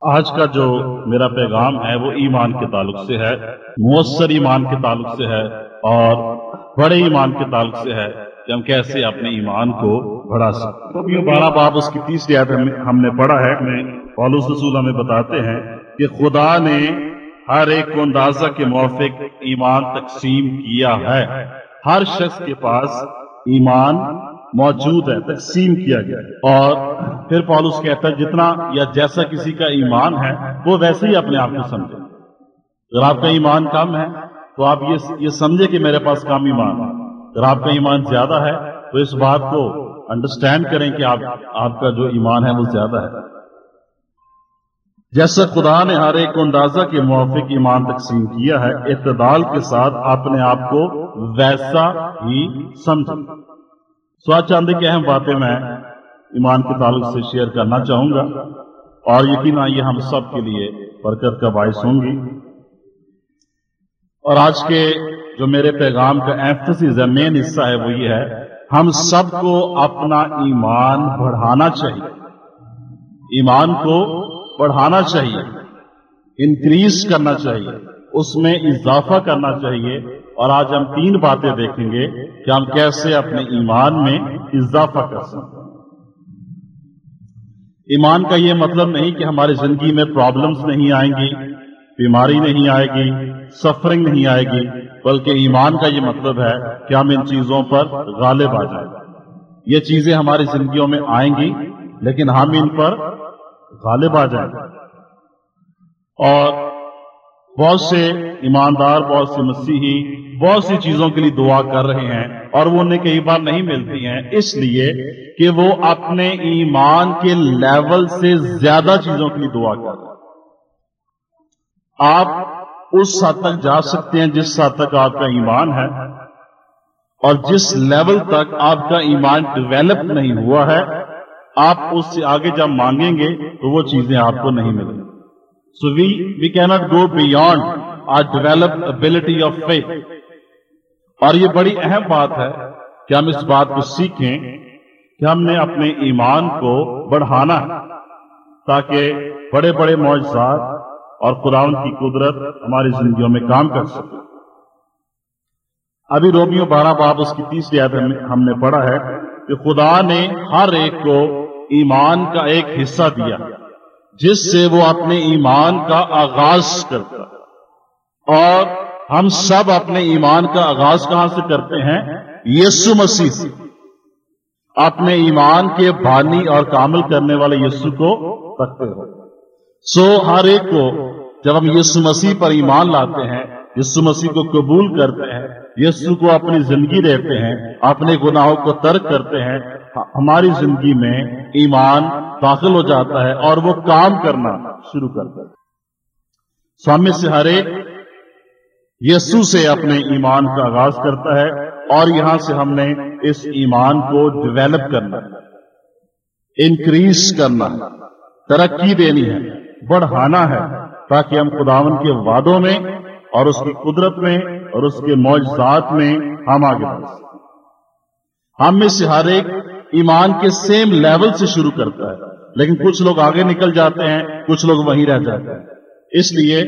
آج کا جو میرا پیغام ہے وہ ایمان کے تعلق سے ہے، مؤثر ایمان کے تعلق سے ہے اور بڑے ایمان کے تعلق سے ہے کہ ہم کیسے اپنے ایمان کو بڑھا سکتے ہیں۔ بارہ باب اس کی تیسری آیت ہم- نے پڑھا ہے میں پولس رسول ہمیں بتاتے ہیں کہ خدا نے ہر ایک کو اندازہ کے موافق ایمان تقسیم کیا ہے۔ ہر شخص کے پاس ایمان موجود ہے، تقسیم کیا گیا ہے۔ اور پھر پولس کہتا ہے، جتنا یا جیسا کسی کا ایمان ہے، وہ ویسے ہی اپنے آپ کو سمجھے۔ اگر آپ کا ایمان کم ہے، تو آپ یہ یہ سمجھے کہ میرے پاس کم ایمان ہے۔ اگر آپ کا ایمان زیادہ ہے، تو اس بات کو انڈرسٹینڈ کریں کہ آپ آپ کا جو ایمان ہے، وہ زیادہ ہے۔ جیسا خدا نے ہر ایک اندازہ کے موافق ایمان تقسیم کیا ہے، اعتدال کے ساتھ اپنے آپ کو ویسا ہی سمجھیں سو چاندے کی اہم باتیں میں ایمان کے تعلق سے شیئر کرنا چاہوں گا اور یقینا یہ ہم سب کے لیے برکت کا باعث ہوں گی۔ اور آج کے جو میرے پیغام کا ایمفسس ہے مین حصہ ہے، وہ یہ ہے، ہم سب کو اپنا ایمان بڑھانا چاہیے۔ ایمان کو بڑھانا چاہیے انکریز کرنا چاہیے، اس میں اضافہ کرنا چاہیے۔ اور آج ہم تین باتیں دیکھیں گے کہ ہم کیسے اپنے ایمان میں اضافہ کر سکتے ہیں۔ ایمان کا یہ مطلب نہیں کہ ہماری زندگی میں پرابلمز نہیں آئیں گی، بیماری نہیں آئے گی سفرنگ نہیں آئے گی، بلکہ ایمان کا یہ مطلب ہے کہ ہم ان چیزوں پر غالب آ جائیں۔ یہ چیزیں ہماری زندگیوں میں آئیں گی، لیکن ہم ان پر غالب آ جائیں۔ اور بہت سے ایماندار، بہت سے مسیحی بہت سی چیزوں کے لیے دعا کر رہے ہیں اور وہ انہیں کئی بار نہیں ملتی ہیں۔ اس لیے کہ وہ اپنے ایمان کے لیول سے زیادہ چیزوں کے لیے دعا کر رہے ہیں۔ آپ اس حد تک جا سکتے ہیں جس حد تک آپ کا ایمان ہے اور جس لیول تک آپ کا ایمان ڈیویلپ نہیں ہوا ہے، آپ اس سے آگے جب مانگیں گے تو وہ چیزیں آپ کو نہیں ملیں۔ So we we can't go beyond our develop ability of faith اور یہ بڑی اہم بات ہے کہ ہم اس بات کو سیکھیں کہ ہم نے اپنے ایمان کو بڑھانا ہے تاکہ بڑے بڑے معجزات اور قرآن کی قدرت ہماری زندگیوں میں کام کر سکے۔ ابھی رومیو بارہ باب اس کی تیسری عادت ہم نے پڑھا ہے کہ خدا نے ہر ایک کو ایمان کا ایک حصہ دیا، جس سے وہ اپنے ایمان کا آغاز کرتا اور ہم سب اپنے ایمان کا آغاز کہاں سے کرتے ہیں؟ یسو مسیح۔ سے اپنے ایمان کے بانی اور کامل کرنے والے یسو کو رکھتے ہو۔ سو ہر ایک کو جب ہم یسو مسیح پر ایمان لاتے ہیں، یسو مسیح کو قبول کرتے ہیں، یسو کو اپنی زندگی دیتے ہیں، اپنے گناہوں کو ترک کرتے ہیں، ہماری زندگی میں ایمان داخل ہو جاتا ہے اور وہ کام کرنا شروع کرتا ہے سامنے سے ہر ایک یسو سے اپنے ایمان کا آغاز کرتا ہے اور یہاں سے ہم نے اس ایمان کو ڈیویلپ کرنا ہے انکریز کرنا ہے، ترقی دینی ہے، بڑھانا ہے تاکہ ہم خداون کے وعدوں میں اور اس کی قدرت میں اور اس کے معجزات میں ہم آگے بڑھ سکیں۔ ہم میں سے ہر ایک ایمان کے سیم لیول سے شروع کرتا ہے، لیکن کچھ لوگ آگے نکل جاتے ہیں، کچھ لوگ وہیں رہ جاتے ہیں۔ اس لیے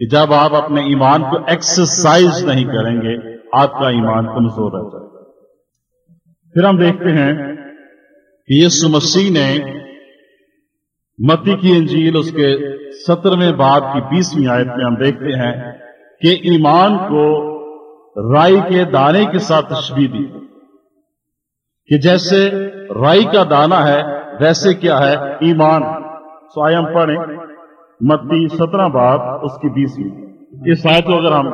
کہ جب آپ اپنے ایمان کو ایکسرسائز نہیں کریں گے، آپ کا ایمان کمزور رہ جائے گا۔ پھر ہم دیکھتے ہیں کہ یسو مسیح نے متی کی انجیل، اس کے سترویں باب کی بیسویں آیت میں ہم دیکھتے ہیں کہ ایمان کو رائی کے دانے کے ساتھ تشبیح دی۔ کہ جیسے رائی کا دانا ہے، ویسے کیا ہے؟ ایمان۔ سو آئے ہم پڑھیں۔ متی سترہ باب اس کی بیسویں۔ اس آیت کو اگر ہم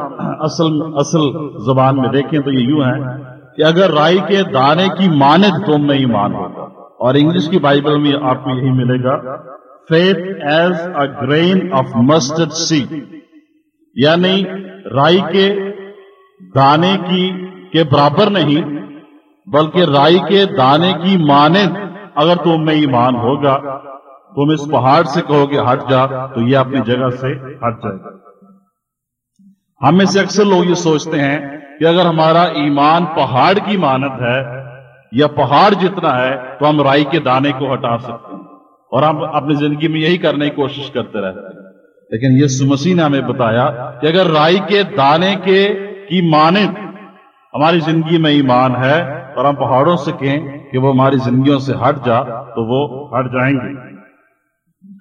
اصل اصل زبان میں دیکھیں تو یہ یوں ہے کہ اگر رائی کے دانے کی مانت تم میں ایمان ہوگا، اور انگلش کی بائبل میں آپ کو یہی ملے گا faith as a grain of mustard seed یعنی رائی کے دانے کی کے برابر نہیں، بلکہ رائی کے دانے کی مانند اگر تم میں ایمان ہوگا تم اس پہاڑ سے کہو گے ہٹ جا، تو یہ اپنی جگہ سے ہٹ جائے گا۔ ہم میں سے اکثر لوگ یہ سوچتے ہیں کہ اگر ہمارا ایمان پہاڑ کی مانت ہے یا پہاڑ جتنا ہے، تو ہم رائی کے دانے کو ہٹا سکتے ہیں۔ اور ہم اپنی زندگی میں یہی کرنے کی کوشش کرتے رہتے ہیں۔ لیکن یسو مسیح نے ہمیں بتایا کہ اگر رائی کے دانے کے کی مانند ہماری زندگی میں ایمان ہے اور ہم پہاڑوں سے کہیں کہ وہ ہماری زندگیوں سے ہٹ جا، تو وہ ہٹ جائیں گے۔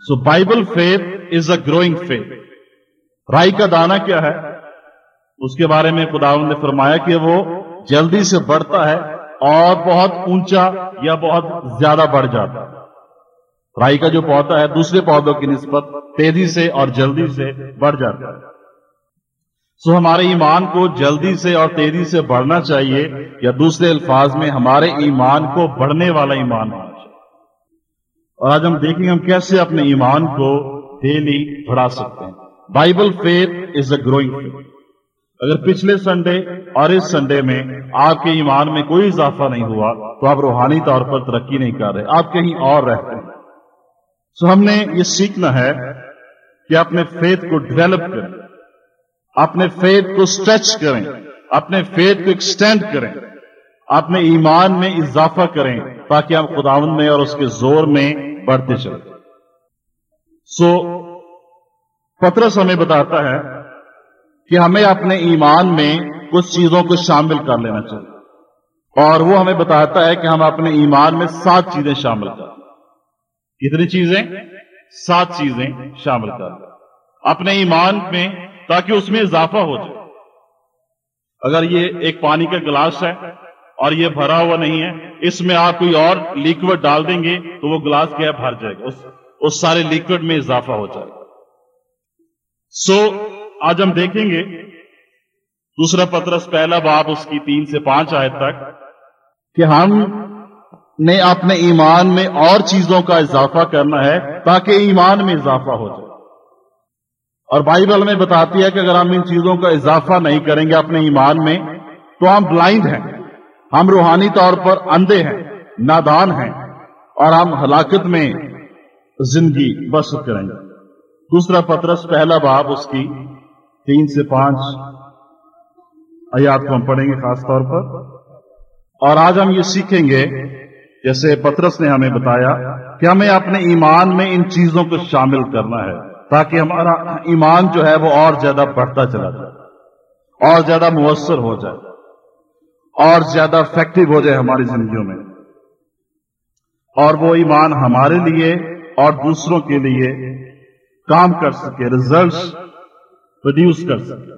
So Bible faith is a growing faith رائی کا دانا کیا ہے اس کے بارے میں خدا نے فرمایا کہ وہ جلدی سے بڑھتا ہے اور بہت اونچا یا بہت زیادہ بڑھ جاتا ہے رائی کا جو پودا ہے دوسرے پودوں کی نسبت تیزی سے اور جلدی سے بڑھ جاتا ہے سو ہمارے ایمان کو جلدی سے اور تیزی سے بڑھنا چاہیے یا دوسرے الفاظ میں ہمارے ایمان کو بڑھنے والا ایمان ہونا چاہیے اور آج ہم دیکھیں ہم کیسے اپنے ایمان کو ڈیلی بڑھا سکتے ہیں۔ Bible faith is a growing faith اگر پچھلے سنڈے اور اس سنڈے میں آپ کے ایمان میں کوئی اضافہ نہیں ہوا، تو آپ روحانی طور پر ترقی نہیں کر رہے، آپ کہیں اور رہتے ہیں۔ سو ہم نے یہ سیکھنا ہے کہ اپنے فیتھ کو ڈیولپ کریں، اپنے فیتھ کو اسٹریچ کریں، اپنے فیتھ کو ایکسٹینڈ کریں۔ اپنے ایمان میں اضافہ کریں تاکہ ہم خداون میں اور اس کے زور میں بڑھتے چلیں۔ سو، پترس ہمیں بتاتا ہے کہ ہمیں اپنے ایمان میں کچھ چیزوں کو شامل کر لینا چاہیے۔ اور وہ ہمیں بتاتا ہے کہ ہم اپنے ایمان میں سات چیزیں شامل کریں کتنی چیزیں؟ سات چیزیں شامل کر اپنے ایمان میں تاکہ اس میں اضافہ ہو جائے۔ اگر یہ ایک پانی کا گلاس ہے اور یہ بھرا ہوا نہیں ہے۔ اس میں آپ کوئی اور لیکوڈ ڈال دیں گے تو وہ گلاس کیا بھر جائے گا۔ اس, اس سارے لیکوڈ میں اضافہ ہو جائے گا۔ سو آج ہم دیکھیں گے۔ دوسرا پترس پہلا باب اس کی تین سے پانچ آئے تک کہ ہم نے اپنے ایمان میں اور چیزوں کا اضافہ کرنا ہے تاکہ ایمان میں اضافہ ہو جائے۔ اور بائبل میں بتاتی ہے کہ اگر ہم ان چیزوں کا اضافہ نہیں کریں گے اپنے ایمان میں تو ہم بلائنڈ ہیں۔ ہم روحانی طور پر اندھے ہیں، نادان ہیں اور ہم ہلاکت میں زندگی بسر کریں گے۔ دوسرا پترس پہلا باب، اس کی تین سے پانچ آیات کو ہم پڑھیں گے خاص طور پر۔ اور آج ہم یہ سیکھیں گے، جیسے پترس نے ہمیں بتایا، کہ ہمیں اپنے ایمان میں ان چیزوں کو شامل کرنا ہے، تاکہ ہمارا ایمان جو ہے وہ اور زیادہ بڑھتا چلا جائے، اور زیادہ مؤثر ہو جائے۔ اور زیادہ افیکٹو ہو جائے ہماری زندگیوں میں۔ اور وہ ایمان ہمارے لیے اور دوسروں کے لیے کام کر سکے ریزلٹس پروڈیوس کر سکے۔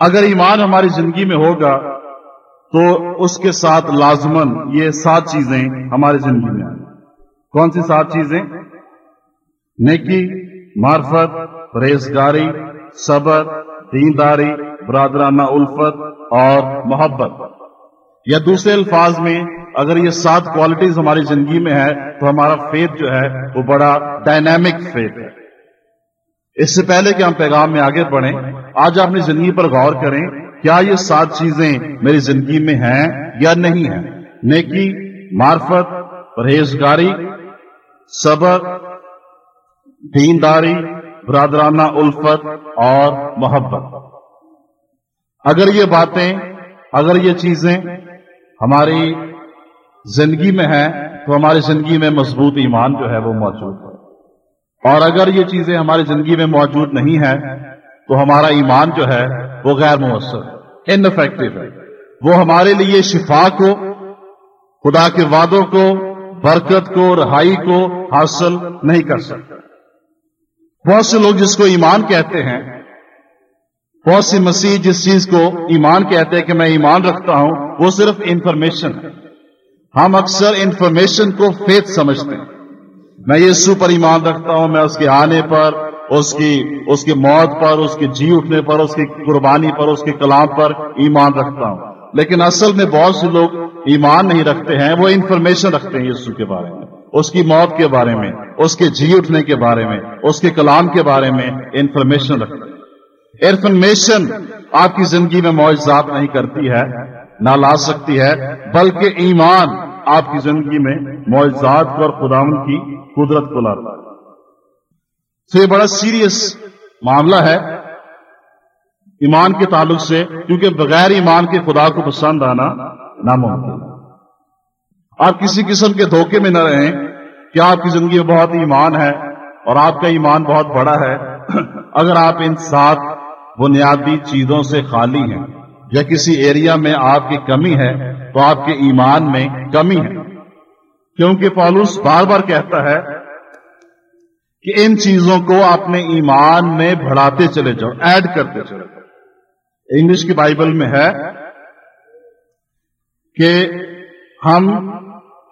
اگر ایمان ہماری زندگی میں ہوگا، تو اس کے ساتھ لازمن یہ سات چیزیں ہماری زندگی میں۔ آئیں کون سی سات چیزیں؟ نیکی، معرفت، پرہیزگاری، صبر، دینداری، برادرانہ الفت اور محبت۔ یا دوسرے الفاظ میں، اگر یہ سات کوالٹیز ہماری زندگی میں ہے تو ہمارا فیت جو ہے، وہ بڑا ڈائنامک فیت ہے۔ اس سے پہلے کہ ہم پیغام میں آگے بڑھیں، آج اپنی زندگی پر غور کریں، کیا یہ سات چیزیں میری زندگی میں ہیں یا نہیں ہیں؟ نیکی، معرفت، پرہیزگاری، صبر، دینداری، برادرانہ الفت اور محبت۔ اگر یہ باتیں، اگر یہ چیزیں ہماری زندگی میں ہیں، تو ہماری زندگی میں مضبوط ایمان جو ہے وہ موجود ہے۔ اور اگر یہ چیزیں ہماری زندگی میں موجود نہیں ہے تو ہمارا ایمان جو ہے وہ غیر مؤثر انفیکٹو ہے۔ وہ ہمارے لیے شفا کو، خدا کے وعدوں کو، برکت کو، رہائی کو حاصل نہیں کر سکتے بہت سے لوگ جس کو ایمان کہتے ہیں بہت سی مسیح جس چیز کو ایمان کہتے ہیں کہ میں ایمان رکھتا ہوں، وہ صرف انفارمیشن ہے۔ ہم اکثر انفارمیشن کو فیت سمجھتے ہیں۔ میں یسو پر ایمان رکھتا ہوں، میں اس کے آنے پر، اس کی اس کی موت پر، اس کے جی اٹھنے پر، اس کی قربانی پر، اس کے کلام پر ایمان رکھتا ہوں۔ لیکن اصل میں بہت سے لوگ ایمان نہیں رکھتے ہیں، وہ انفارمیشن رکھتے ہیں یسو کے بارے میں۔ اس کی موت کے بارے میں، اس کے جی اٹھنے کے بارے میں، اس کے کلام کے بارے میں انفارمیشن رکھتے ہیں۔ انفارمیشن آپ کی زندگی میں معجزات نہیں کرتی ہے نہ لا سکتی ہے، بلکہ ایمان آپ کی زندگی میں معجزات اور خداون کی قدرت کو لاتا ہے۔ تو یہ بڑا سیریس معاملہ ہے۔ ایمان کے تعلق سے، کیونکہ بغیر ایمان کے خدا کو پسند آنا ناممکن آپ کسی قسم کے دھوکے میں نہ رہیں کہ آپ کی زندگی میں بہت ایمان ہے اور آپ کا ایمان بہت بڑا ہے۔ اگر آپ ان سات بنیادی چیزوں سے خالی ہیں۔ یا کسی ایریا میں آپ کی کمی ہے تو آپ کے ایمان میں کمی ہے۔ کیونکہ پالوس بار بار کہتا ہے کہ ان چیزوں کو اپنے ایمان میں بڑھاتے چلے جاؤ ایڈ کرتے چلے جاؤ۔ انگلش کی بائبل میں ہے کہ ہم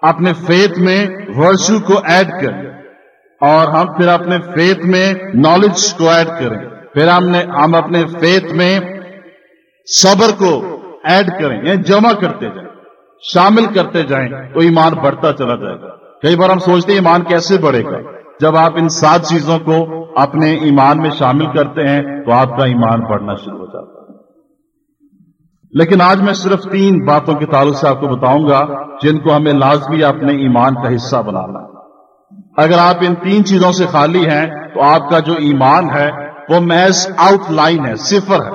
اپنے فیت میں ورچو کو ایڈ کریں اور ہم پھر اپنے فیت میں نالج کو ایڈ کریں۔ پھر ہم نے ہم اپنے فیت میں صبر کو ایڈ کریں یعنی جمع کرتے جائیں، شامل کرتے جائیں، تو ایمان بڑھتا چلا جائے گا۔ کئی بار ہم سوچتے ہیں ایمان کیسے بڑھے گا؟ جب آپ ان سات چیزوں کو اپنے ایمان میں شامل کرتے ہیں، تو آپ کا ایمان بڑھنا شروع ہو جاتا ہے۔ لیکن آج میں صرف تین باتوں کے تعلق سے آپ کو بتاؤں گا، جن کو ہمیں لازمی اپنے ایمان کا حصہ بنانا اگر آپ ان تین چیزوں سے خالی ہیں، تو آپ کا جو ایمان ہے وہ محض آؤٹ لائن ہے، صفر ہے۔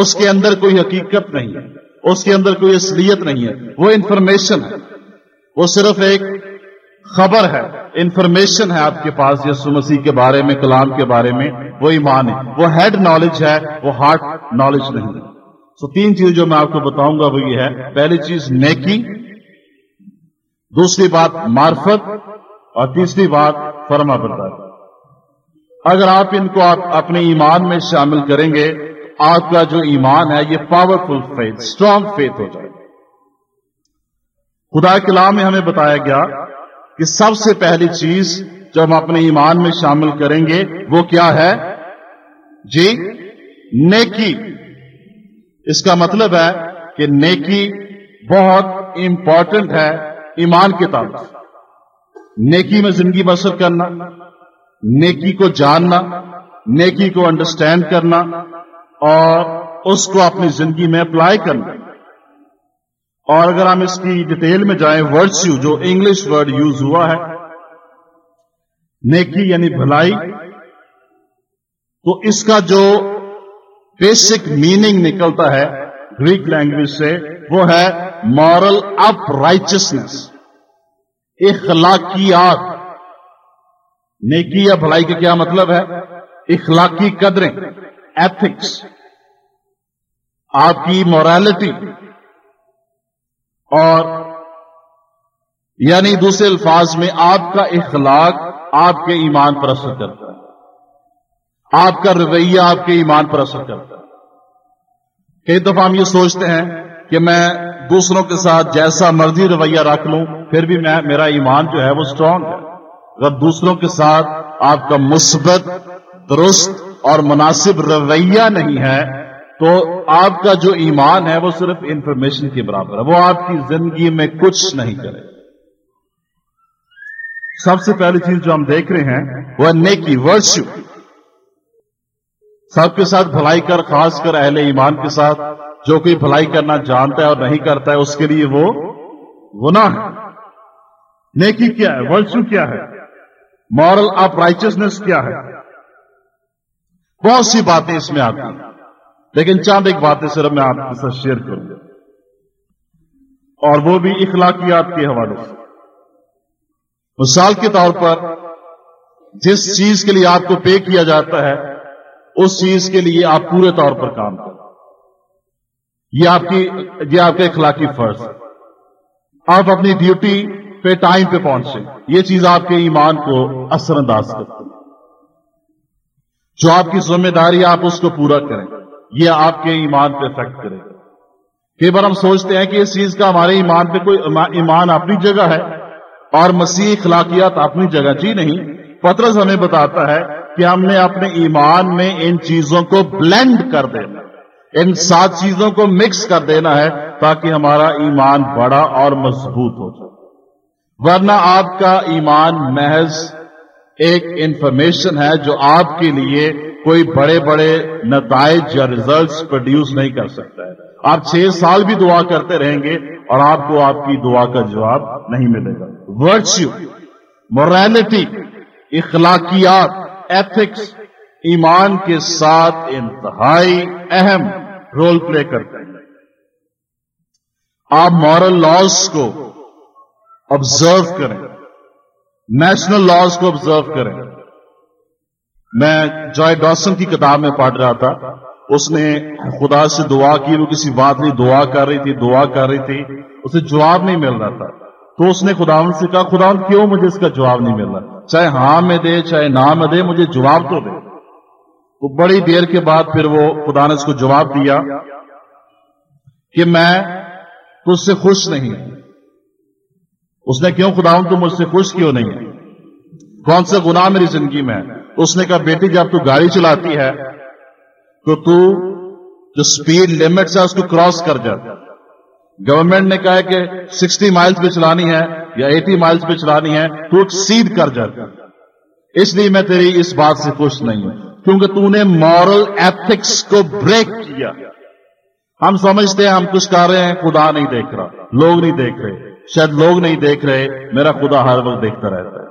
اس کے اندر کوئی حقیقت نہیں ہے، اس کے اندر کوئی اصلیت نہیں ہے، وہ انفارمیشن ہے۔ وہ صرف ایک خبر ہے انفارمیشن ہے آپ کے پاس یسو مسیح کے بارے میں، کلام کے بارے میں۔ وہ ایمان ہے۔ وہ ہیڈ نالج ہے، وہ ہارٹ نالج نہیں ہے۔ سو تین چیز جو میں آپ کو بتاؤں گا، وہ یہ ہے۔ پہلی چیز نیکی، دوسری بات معرفت، اور تیسری بات فرما بردار اگر آپ ان کو آپ اپنے ایمان میں شامل کریں گے، آپ کا جو ایمان ہے، یہ پاورفل فیتھ اسٹرانگ فیتھ ہو جائے خدا کلام میں ہمیں بتایا گیا کہ سب سے پہلی چیز جو ہم اپنے ایمان میں شامل کریں گے، وہ کیا ہے؟ جی نیکی۔ اس کا مطلب ہے کہ نیکی بہت امپورٹنٹ ہے ایمان کے تعلق نیکی میں زندگی بسر کرنا۔ نیکی کو جاننا، نیکی کو انڈرسٹینڈ کرنا اور اس کو اپنی زندگی میں اپلائی کرنا۔ اور اگر ہم اس کی ڈیٹیل میں جائیں ورڈس جو انگلش ورڈ یوز ہوا ہے، نیکی یعنی بھلائی، تو اس کا جو بیسک میننگ نکلتا ہے گریک لینگویج سے، وہ ہے مارل اپ رائچسنس اخلاقیات۔ نیکی یا بھلائی کا کیا مطلب ہے؟ اخلاقی قدریں ایتھکس آپ کی مورالٹی اور یعنی دوسرے الفاظ میں آپ کا اخلاق آپ کے ایمان پر اثر کرتا ہے۔ آپ کا رویہ آپ کے ایمان پر اثر کرتا ہے۔ کئی دفعہ ہم یہ سوچتے ہیں کہ میں دوسروں کے ساتھ جیسا مرضی رویہ رکھ لوں، پھر بھی میں، میرا ایمان جو ہے وہ اسٹرانگ ہے۔ اگر دوسروں کے ساتھ آپ کا مثبت، درست اور مناسب رویہ نہیں ہے، تو آپ کا جو ایمان ہے وہ صرف انفارمیشن کے برابر ہے۔ وہ آپ کی زندگی میں کچھ نہیں کرے۔ سب سے پہلی چیز جو ہم دیکھ رہے ہیں، وہ نیکی، ورشو۔ سب کے ساتھ بھلائی کر، خاص کر اہل ایمان کے ساتھ۔ جو کوئی بھلائی کرنا جانتا ہے اور نہیں کرتا ہے، اس کے لیے وہ گناہ ہے۔ نیکی کیا ہے؟ ورشو کیا ہے؟ مورل آف رائچسنس کیا ہے؟ بہت سی باتیں اس میں آتی ہیں۔ لیکن چاند ایک باتیں صرف میں آپ کے ساتھ شیئر کروں۔ گا اور وہ بھی اخلاقیات کے حوالے سے۔ مثال کے طور پر، جس چیز کے لیے آپ کو پے کیا جاتا ہے، اس چیز کے لیے آپ پورے طور پر کام کریں۔ یہ آپ کی، یہ آپ کا اخلاقی فرض ہے۔ آپ اپنی ڈیوٹی پہ ٹائم پہ پہنچے۔ یہ چیز آپ کے ایمان کو اثر انداز کرتی ہے۔ جو آپ کی ذمہ داری آپ اس کو پورا کریں۔ یہ آپ کے ایمان پہ افیکٹ کرے گا۔ کئی بار ہم سوچتے ہیں کہ اس چیز کا ہمارے ایمان پہ کوئی ایمان اپنی جگہ ہے اور مسیح اخلاقیات اپنی جگہ۔ جی نہیں پترس ہمیں بتاتا ہے کہ ہم نے اپنے ایمان میں ان چیزوں کو بلینڈ کر دینا ان سات چیزوں کو مکس کر دینا ہے تاکہ ہمارا ایمان بڑا اور مضبوط ہو جائے۔ ورنہ آپ کا ایمان محض ایک انفارمیشن ہے جو آپ کے لیے کوئی بڑے بڑے نتائج یا ریزلٹس پروڈیوس نہیں کر سکتا ہے۔ آپ چھ سال بھی دعا کرتے رہیں گے اور آپ کو آپ کی دعا کا جواب نہیں ملے گا۔ ورچیو مورالٹی اخلاقیات ایتھکس ایمان کے ساتھ انتہائی اہم رول پلے کرتے ہیں۔ آپ مورل لاس کو آبزرو کریں۔ نیشنل لاز کو آبزرو کریں۔ میں جوائے ڈاسن کی کتاب میں پڑھ رہا تھا۔ اس نے خدا سے دعا کی، وہ کسی بات نہیں، دعا کر رہی تھی، دعا کر رہی تھی۔ اسے جواب نہیں مل رہا تھا۔ تو اس نے خدا سے کہا خدا کیوں مجھے اس کا جواب نہیں مل رہا؟ چاہے ہاں میں دے، چاہے نہ میں دے، مجھے جواب تو دے۔ تو بڑی دیر کے بعد پھر وہ خدا نے اس کو جواب دیا کہ میں تجھ سے خوش نہیں اس نے کیوں خدا تو مجھ سے خوش کیوں نہیں؟ کون سے گناہ میری زندگی میں؟ اس نے کہا، بیٹی، جب تو گاڑی چلاتی ہے تو تو جو سپیڈ لمٹ ہے، اس کو کراس کر جاتا گورنمنٹ نے کہا کہ سکسٹی مائلز پہ چلانی ہے یا ایٹی مائلز پہ چلانی ہے، تو سیدھ کر جاتا اس لیے میں تیری اس بات سے خوش نہیں ہوں، کیونکہ تو نے مورل ایتھکس کو بریک کیا۔ ہم سمجھتے ہیں، ہم کچھ کر رہے ہیں، خدا نہیں دیکھ رہا، لوگ نہیں دیکھ رہے۔ شاید لوگ نہیں دیکھ رہے، میرا خدا ہر وقت دیکھتا رہتا ہے۔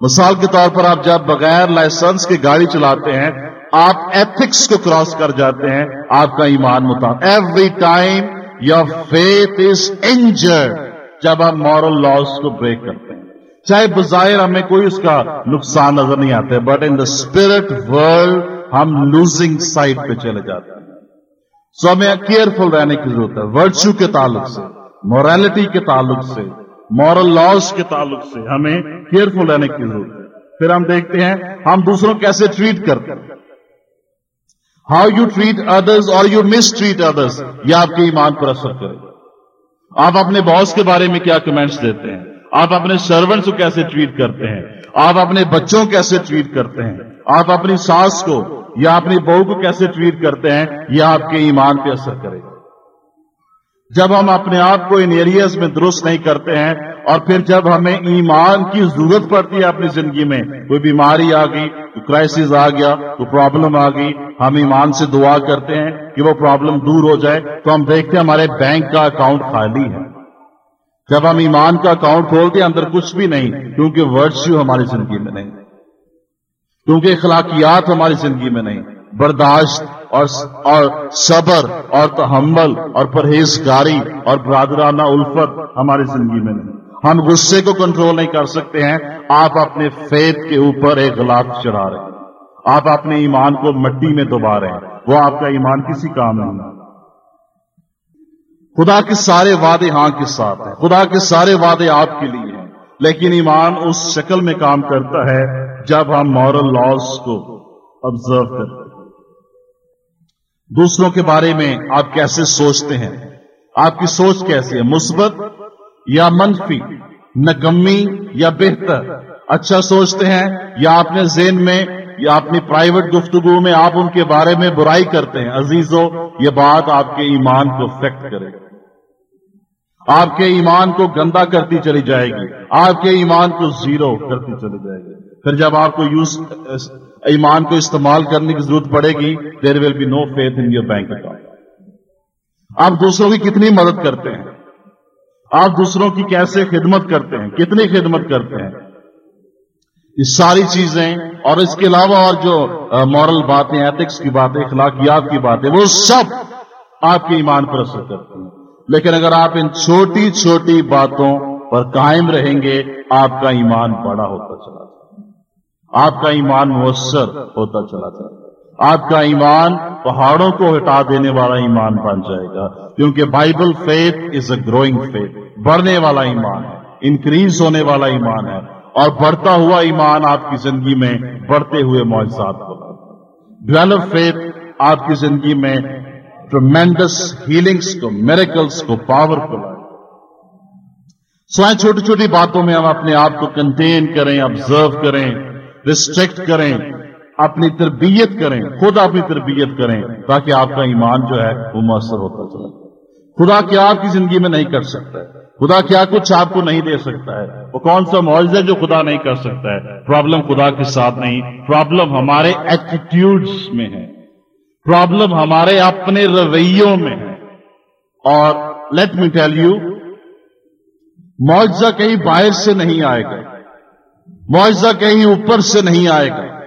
مثال کے طور پر آپ جب بغیر لائسنس کی گاڑی چلاتے ہیں، آپ ایتھکس کو کراس کر جاتے ہیں، آپ کا ایمان مطابق every time your faith is injured جب آپ مورل لاس کو بریک کرتے ہیں۔ چاہے بظاہر ہمیں کوئی اس کا نقصان نظر نہیں آتا but in the spirit world ہم لوزنگ سائڈ پہ چلے جاتے ہیں۔ سو ہمیں کیئرفل رہنے کی ضرورت ہے ورچو کے تعلق سے۔ مورالٹی کے تعلق سے مورل لاس کے تعلق سے ہمیں کیئرفل رہنے کی ضرورت ہے۔ پھر ہم دیکھتے ہیں، ہم دوسروں کیسے ٹریٹ کرتے ہیں۔ How you treat others or you mistreat others یہ آپ کے ایمان پر اثر کرے۔ آپ اپنے باس کے بارے میں کیا کمنٹس دیتے ہیں؟ آپ اپنے سرونٹس کو کیسے ٹریٹ کرتے ہیں؟ آپ اپنے بچوں کو کیسے ٹریٹ کرتے ہیں؟ آپ اپنی ساس کو یا اپنی بہو کو کیسے ٹریٹ کرتے ہیں؟ یہ آپ کے ایمان پہ اثر کرے۔ گا جب ہم اپنے آپ کو ان ایریاز میں درست نہیں کرتے ہیں اور پھر جب ہمیں ایمان کی ضرورت پڑتی ہے اپنی زندگی میں، کوئی بیماری آ گئی، کوئی کرائسس آ گیا، کوئی پرابلم آ گئی، ہم ایمان سے دعا کرتے ہیں کہ وہ پرابلم دور ہو جائے، تو ہم دیکھتے ہیں ہمارے بینک کا اکاؤنٹ خالی ہے۔ جب ہم ایمان کا اکاؤنٹ کھولتے ہیں، اندر کچھ بھی نہیں، کیونکہ ورچو ہماری زندگی میں نہیں، کیونکہ اخلاقیات ہماری زندگی میں نہیں۔ برداشت اور اور صبر اور تحمل اور پرہیزگاری اور برادرانہ الفت ہماری زندگی میں نہیں۔ ہم غصے کو کنٹرول نہیں کر سکتے ہیں۔ آپ اپنے فیت کے اوپر ایک غلاف چڑھا رہے ہیں۔ آپ اپنے ایمان کو مٹی میں دبا رہے ہیں۔ وہ آپ کا ایمان کسی کام نہیں خدا کے سارے وعدے ہاں کے ساتھ ہیں۔ خدا کے سارے وعدے آپ کے لیے ہیں۔ لیکن ایمان اس شکل میں کام کرتا ہے جب ہم مورل لاس کو آبزرو کرتے ہیں۔ دوسروں کے بارے میں آپ کیسے سوچتے ہیں؟ آپ کی سوچ کیسی ہے؟ مثبت یا منفی؟ نکمی یا بہتر؟ اچھا سوچتے ہیں یا اپنے ذہن میں یا اپنی پرائیویٹ گفتگو میں آپ ان کے بارے میں برائی کرتے ہیں؟ عزیزو، یہ بات آپ کے ایمان کو افیکٹ کرے گی۔ آپ کے ایمان کو گندا کرتی چلی جائے گی۔ آپ کے ایمان کو زیرو کرتی چلی جائے گی۔ پھر جب آپ کو یوز ایمان کو استعمال کرنے کی ضرورت پڑے گی there will be no faith in your bank account آپ دوسروں کی کتنی مدد کرتے ہیں؟ آپ دوسروں کی کیسے خدمت کرتے ہیں؟ کتنی خدمت کرتے ہیں؟ یہ ساری چیزیں، اور اس کے علاوہ اور جو مورل باتیں ایتھکس کی باتیں، اخلاقیات کی باتیں، وہ سب آپ کے ایمان پر اثر کرتے ہیں۔ لیکن اگر آپ ان چھوٹی چھوٹی باتوں پر قائم رہیں گے، آپ کا ایمان بڑا ہوتا چلا آپ کا ایمان مؤثر ہوتا چلا جائے۔ آپ کا ایمان پہاڑوں کو ہٹا دینے والا ایمان بن جائے گا۔ کیونکہ Bible faith is a growing faith بڑھنے والا ایمان ہے انکریز ہونے والا ایمان ہے۔ اور بڑھتا ہوا ایمان آپ کی زندگی میں بڑھتے ہوئے معجزات کو ڈیولپ فیتھ آپ کی زندگی میں ٹرمینڈس ہیلنگس کو میریکلس کو پاور کو لائے سوائے چھوٹی چھوٹی باتوں میں ہم اپنے آپ کو کنٹین کریں آبزرو کریں۔ ریسٹرکٹ کریں، اپنی تربیت کریں، خود اپنی تربیت کریں، تاکہ آپ کا ایمان جو ہے، وہ مؤثر ہوتا چلے۔ خدا کیا آپ کی زندگی میں نہیں کر سکتا ہے؟ خدا کیا کچھ آپ کو نہیں دے سکتا ہے؟ وہ کون سا معاوضہ جو خدا نہیں کر سکتا ہے؟ پرابلم خدا کے ساتھ نہیں۔ پرابلم ہمارے ایٹیٹیوڈس میں ہے۔ پرابلم ہمارے اپنے رویوں میں ہے۔ اور لیٹ می ٹیل یو معاوضہ کہیں باہر سے نہیں آئے گا۔ معاوضہ کہیں اوپر سے نہیں آئے گا۔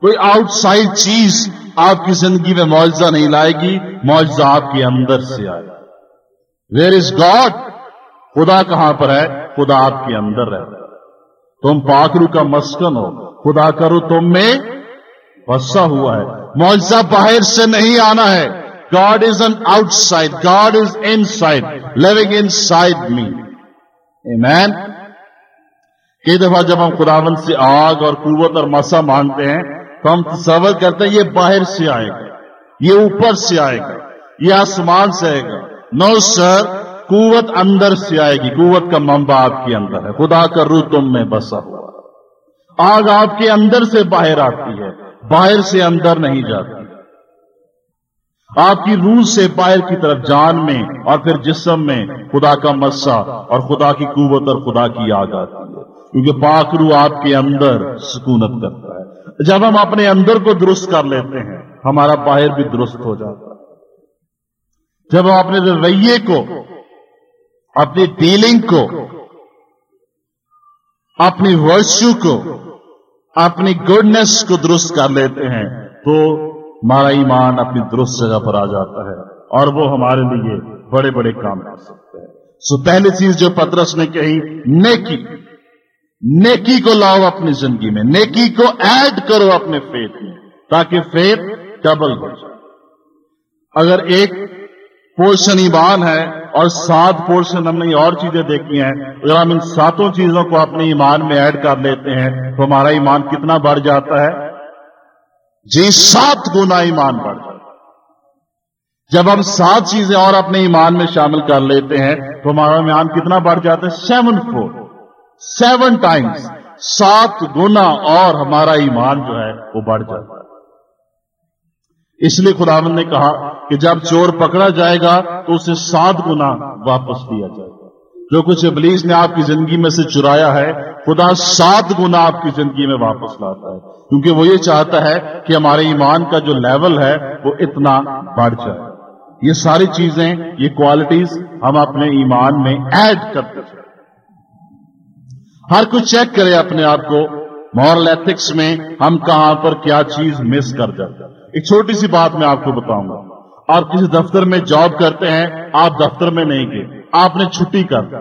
کوئی آؤٹ سائڈ چیز آپ کی زندگی میں معاوضہ نہیں لائے گی معاوضہ آپ کے اندر سے آئے گا۔ ویئر از گاڈ خدا کہاں پر ہے؟ خدا آپ کے اندر ہے۔ تم پاکرو کا مسکن ہو۔ خدا کرو تم میں بسا ہوا ہے۔ معاوضہ باہر سے نہیں آنا ہے۔ God is an outside God is inside living inside me مین کئی دفعہ جب ہم خداون سے آگ اور قوت اور مسا مانگتے ہیں تو ہم تصور کرتے ہیں یہ باہر سے آئے گا، یہ اوپر سے آئے گا، یہ آسمان سے آئے گا۔ نو سر، قوت اندر سے آئے گی، قوت کا منبع آپ کے اندر ہے۔ خدا کا روح تم میں بسا ہوا۔ آگ آپ کے اندر سے باہر آتی ہے، باہر سے اندر نہیں جاتی۔ آپ کی روح سے باہر کی طرف جان میں اور پھر جسم میں خدا کا مسا اور خدا کی قوت اور خدا کی آگ آتی۔ ہے کیونکہ پاک روح آپ کے اندر سکونت کرتا ہے۔ جب ہم اپنے اندر کو درست کر لیتے ہیں، ہمارا باہر بھی درست ہو جاتا ہے۔ جب ہم اپنے رویے کو، اپنی ڈیلنگ کو، اپنی ورشو کو، اپنی گڈنس کو درست کر لیتے ہیں، تو ہمارا ایمان اپنی درست جگہ پر آ جاتا ہے اور وہ ہمارے لیے بڑے بڑے کام کر سکتے ہیں سو پہلی چیز جو پترس نے کہی، نیکی۔ نیکی کو لاؤ اپنی زندگی میں، نیکی کو ایڈ کرو اپنے فیت میں، تاکہ فیت ڈبل ہو جائے۔ اگر ایک پورشن ایمان ہے اور سات پورشن ہم نے اور چیزیں دیکھی ہیں، اگر ہم ان ساتوں چیزوں کو اپنے ایمان میں ایڈ کر لیتے ہیں، تو ہمارا ایمان کتنا بڑھ جاتا ہے؟ جی سات گنا ایمان بڑھ جاتا جب ہم سات چیزیں اور اپنے ایمان میں شامل کر لیتے ہیں، تو ہمارا ایمان کتنا بڑھ جاتا ہے؟ Seven four. سیون ٹائمز، سات گنا اور ہمارا ایمان جو ہے وہ بڑھ جاتا ہے اس لیے خداون نے کہا کہ جب چور پکڑا جائے گا تو اسے سات گنا واپس دیا جائے گا۔ جو کچھ ابلیس نے آپ کی زندگی میں سے چرایا ہے، خدا سات گنا آپ کی زندگی میں واپس لاتا ہے۔ کیونکہ وہ یہ چاہتا ہے کہ ہمارے ایمان کا جو لیول ہے وہ اتنا بڑھ جائے۔ یہ ساری چیزیں، یہ کوالٹیز ہم اپنے ایمان میں ایڈ کرتے ہیں ہر کوئی چیک کرے اپنے آپ کو۔ مورل ایتھکس میں ہم کہاں پر کیا چیز مس کر جاتے ایک چھوٹی سی بات میں آپ کو بتاؤں گا۔ آپ کسی دفتر میں جاب کرتے ہیں، آپ دفتر میں نہیں گئے۔ آپ نے چھٹی کر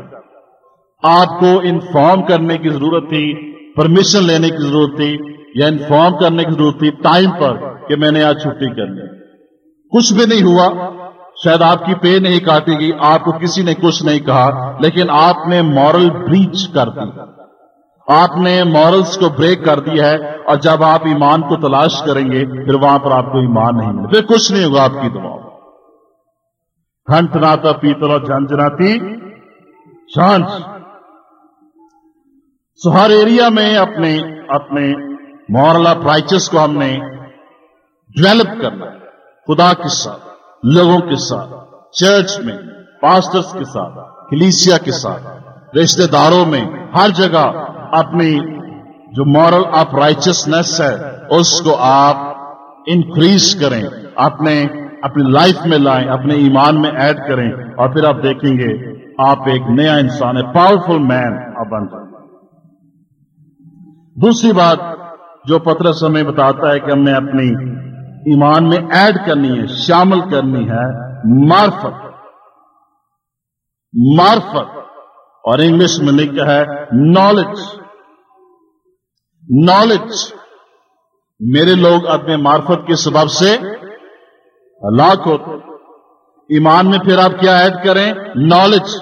آپ کو انفارم کرنے کی ضرورت تھی پرمیشن لینے کی ضرورت تھی، یا انفارم کرنے کی ضرورت تھی ٹائم پر کہ میں نے آج چھٹی کر لی کچھ بھی نہیں ہوا۔ شاید آپ کی پے نہیں کاٹے گی آپ کو کسی نے کچھ نہیں کہا، لیکن آپ نے مورل بریچ کر دی۔ آپ نے مورلز کو بریک کر دیا ہے اور جب آپ ایمان کو تلاش کریں گے، پھر وہاں پر آپ کو ایمان نہیں ملے۔ پھر کچھ نہیں ہوگا آپ کی دباؤ ہنٹ تھا پیتل اور جھنجناتی جھانج سو ہر ایریا میں اپنے اپنے مورل آف رائچس کو ہم نے ڈیولپ کرنا خدا کے ساتھ، لوگوں کے ساتھ چرچ میں پاسٹرز کے ساتھ، کلیسیا کے ساتھ۔ رشتہ داروں میں ہر جگہ اپنی جو مورل آف رائچسنیس ہے، اس کو آپ انکریز کریں، اپنے، اپنی لائف میں لائیں، اپنے ایمان میں ایڈ کریں۔ اور پھر آپ دیکھیں گے، آپ ایک نیا انسان ہے پاورفل مین آپ بن جائیں دوسری بات جو پتر ہمیں بتاتا ہے کہ ہم نے اپنی ایمان میں ایڈ کرنی ہے، شامل کرنی ہے مارفت مارفت اور انگلش میں لکھا ہے نالج نالج میرے لوگ اپنے معرفت کے سبب سے ہلاک ہوتے ایمان میں پھر آپ کیا ایڈ کریں؟ نالج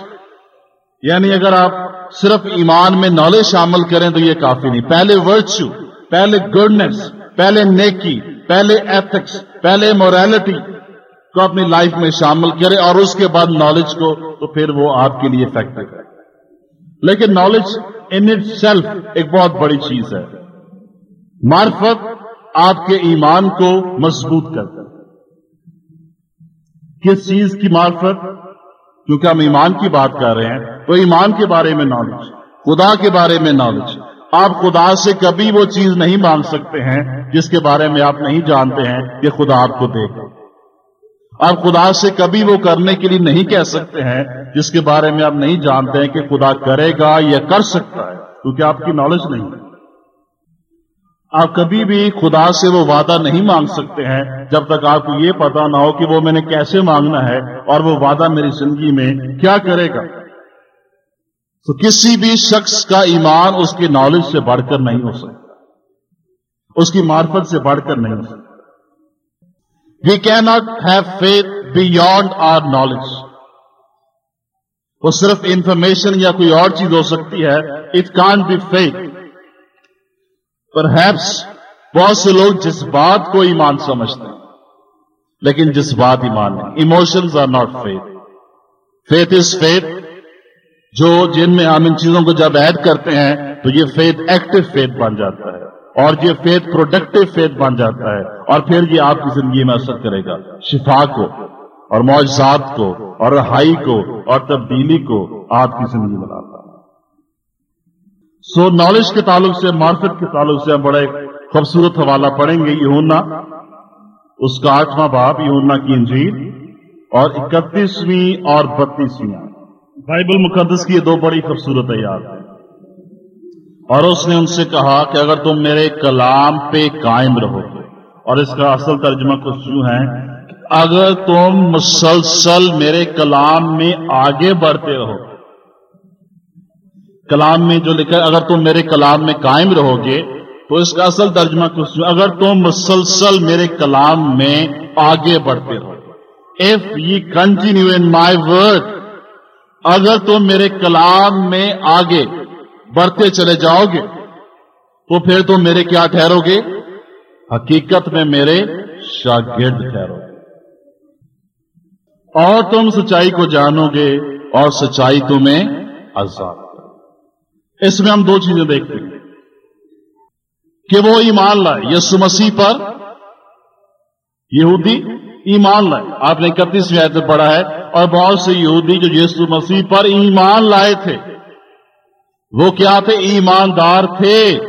یعنی اگر آپ صرف ایمان میں نالج شامل کریں تو یہ کافی نہیں. پہلے ورچو پہلے گڈنس پہلے نیکی، پہلے ایتھکس پہلے مورالٹی کو اپنی لائف میں شامل کریں اور اس کے بعد نالج کو تو پھر وہ آپ کے لیے فیکٹر کریں لیکن نالج ان اٹ سیلف ایک بہت بڑی چیز ہے۔ معرفت آپ کے ایمان کو مضبوط کرتا ہے۔ کس چیز کی معرفت؟ کیونکہ ہم ایمان کی بات کر رہے ہیں، تو ایمان کے بارے میں نالج خدا کے بارے میں نالج آپ خدا سے کبھی وہ چیز نہیں مانگ سکتے ہیں جس کے بارے میں آپ نہیں جانتے ہیں کہ خدا آپ کو دیکھ آپ خدا سے کبھی وہ کرنے کے لیے نہیں کہہ سکتے ہیں، جس کے بارے میں آپ نہیں جانتے ہیں کہ خدا کرے گا یا کر سکتا ہے، کیونکہ آپ کی نالج نہیں ہے۔ آپ کبھی بھی خدا سے وہ وعدہ نہیں مانگ سکتے ہیں، جب تک آپ کو یہ پتا نہ ہو کہ وہ میں نے کیسے مانگنا ہے اور وہ وعدہ میری زندگی میں کیا کرے گا۔ تو کسی بھی شخص کا ایمان اس کی نالج سے بڑھ کر نہیں ہو سکتا۔ اس کی معرفت سے بڑھ کر نہیں ہو سکتا۔ We cannot have faith beyond our knowledge وہ صرف انفارمیشن یا کوئی اور چیز ہو سکتی ہے اٹ کان بی فیتھ پر ہیپس بہت سے لوگ جس بات کو ایمان سمجھتے ہیں، لیکن جس بات ایمان نہیں emotions are not faith faith is faith جو جن میں ہم ان چیزوں کو جب ایڈ کرتے ہیں، تو یہ فیتھ ایکٹیو فیتھ بن جاتا ہے۔ اور یہ فیتھ پروڈکٹیو فیتھ بن جاتا ہے اور پھر یہ آپ کی زندگی میں اثر کرے گا۔ شفا کو اور معجزات کو اور رہائی کو اور تبدیلی کو آپ کی زندگی میں لاتا ہے۔ سو نالج کے تعلق سے مارکیٹ کے تعلق سے ہم بڑا ایک خوبصورت حوالہ پڑھیں گے۔ یہ ہونا اس کا آٹھواں باب یہ کی انجیل اور اکتیسویں اور بتیسویں۔ بائبل مقدس کی یہ دو بڑی خوبصورت یاد ہے اور اس نے ان سے کہا کہ اگر تم میرے کلام پہ قائم رہو اور اس کا اصل ترجمہ کچھ یوں ہے اگر تم مسلسل میرے کلام میں آگے بڑھتے رہو، کلام میں جو لکھا اگر تم میرے کلام میں قائم رہو گے، تو اس کا اصل ترجمہ کچھ اگر تم مسلسل میرے کلام میں آگے بڑھتے رہو if you continue in my word اگر تم میرے کلام میں آگے بڑھتے چلے جاؤ گے، تو پھر تم میرے کیا ٹھہرو گے؟ حقیقت میں میرے شاگرد ٹھہرو گے۔ اور تم سچائی کو جانو گے اور سچائی تمہیں آزاد اس میں ہم دو چیزیں دیکھتے ہیں۔ کہ وہ ایمان لائے، یسو مسیح پر، یہودی ایمان لائے۔ آپ نے اکتیس آیت میں پڑھا ہے، اور بہت سے یہودی جو یسو مسیح پر ایمان لائے تھے وہ کیا تھے؟ ایماندار تھے۔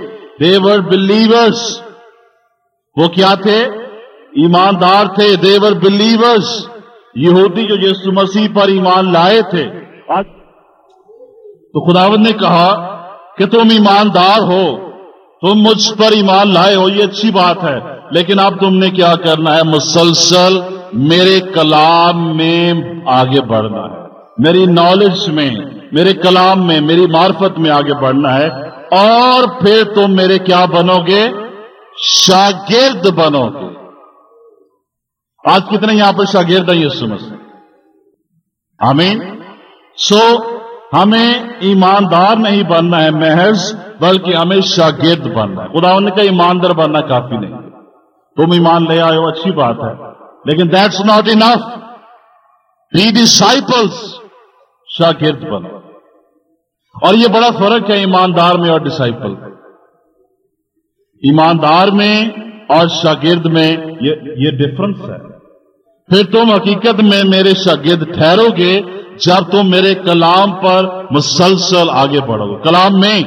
دیور بلیورس وہ کیا تھے؟ ایماندار تھے، دیور بلیورس یہودی جو یسو مسیح پر ایمان لائے تھے۔ تو خداوند نے کہا کہ تم ایماندار ہو، تم مجھ پر ایمان لائے ہو، یہ اچھی بات ہے۔ لیکن اب تم نے کیا کرنا ہے؟ مسلسل میرے کلام میں آگے بڑھنا ہے۔ میری نالج میں میرے کلام میں، میری معرفت میں آگے بڑھنا ہے۔ اور پھر تم میرے کیا بنو گے شاگرد بنو گے آج کتنے یہاں پر شاگرد ہیں یہ سمجھ آمین۔ سو، ہمیں ایماندار نہیں بننا ہے محض، بلکہ ہمیں شاگرد بننا ہے۔ خدا نے کہا ایماندار بننا کافی نہیں تم ایمان لے آئے ہو، اچھی بات ہے۔ لیکن that's not enough be disciples شاگرد بنو اور یہ بڑا فرق ہے ایماندار میں اور ڈسائپل ایماندار میں اور شاگرد میں یہ ڈفرنس ہے۔ پھر تم حقیقت میں میرے شاگرد ٹھہرو گے جب تم میرے کلام پر مسلسل آگے بڑھو۔ گے کلام میں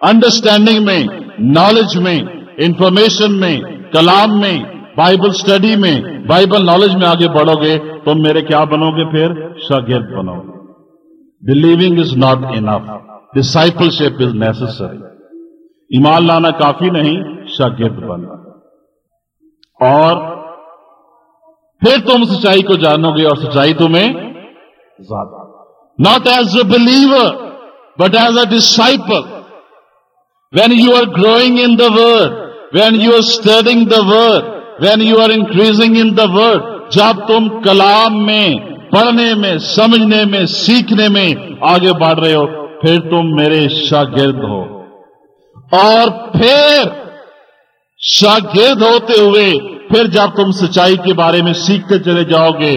انڈرسٹینڈنگ میں نالج میں انفارمیشن میں، کلام میں بائبل سٹڈی میں بائبل نالج میں آگے بڑھو گے، تم میرے کیا بنو گے پھر؟ شاگرد بنو گے۔ Believing is not enough discipleship is necessary ایمان لانا کافی نہیں، شاگرد بننا اور پھر تم سچائی کو جانو گے اور سچائی تمہیں زیادہ۔ Not as a believer but as a disciple when you are growing in the word when you are studying the word when you are increasing in the word جب تم کلام میں پڑھنے میں، سمجھنے میں، سیکھنے میں آگے بڑھ رہے ہو، پھر تم میرے شاگرد ہو۔ اور پھر شاگرد ہوتے ہوئے، پھر جب تم سچائی کے بارے میں سیکھتے چلے جاؤ گے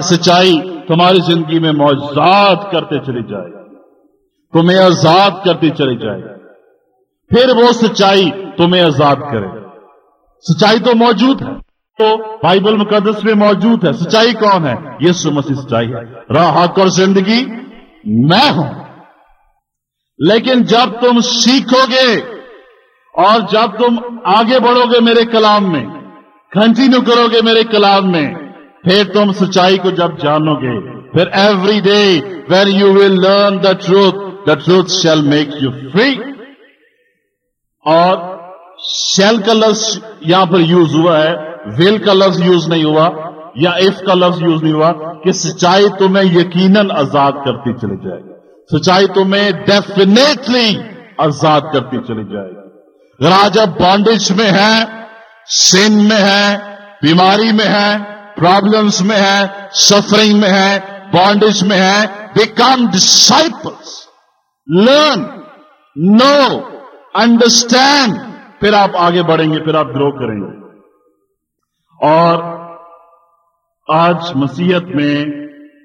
سچائی تمہاری زندگی میں موجود کرتے چلی جائے۔ تمہیں آزاد کرتی چلی جائے۔ پھر وہ سچائی تمہیں آزاد کرے۔ سچائی تو موجود ہے۔ بائبل مقدس میں موجود ہے، سچائی کون ہے؟ یہ سمسی سچائی ہے۔ راہ اور زندگی میں ہوں۔ لیکن جب تم سیکھو گے اور جب تم آگے بڑھو گے میرے کلام میں کنٹینیو کرو گے میرے کلام میں، پھر تم سچائی کو جب جانو گے، پھر every day where you will learn the truth the truth shall make you free اور شیل کا لفظ یہاں پر یوز ہوا ہے۔ ویل کا لفظ یوز نہیں ہوا یا اف کا لفظ یوز نہیں ہوا کہ سچائی تمہیں یقیناً آزاد کرتی چلی جائے گی۔ سچائی تمہیں ڈیفینیٹلی آزاد کرتی چلی جائے گی۔ اگر آج آپ بانڈیج میں ہیں سین میں ہیں بیماری میں ہیں پرابلمس میں ہیں سفرنگ میں ہیں بانڈیج میں ہیں become disciples learn know understand پھر آپ آگے بڑھیں گے، پھر آپ گرو کریں گے۔ اور آج مسیحت میں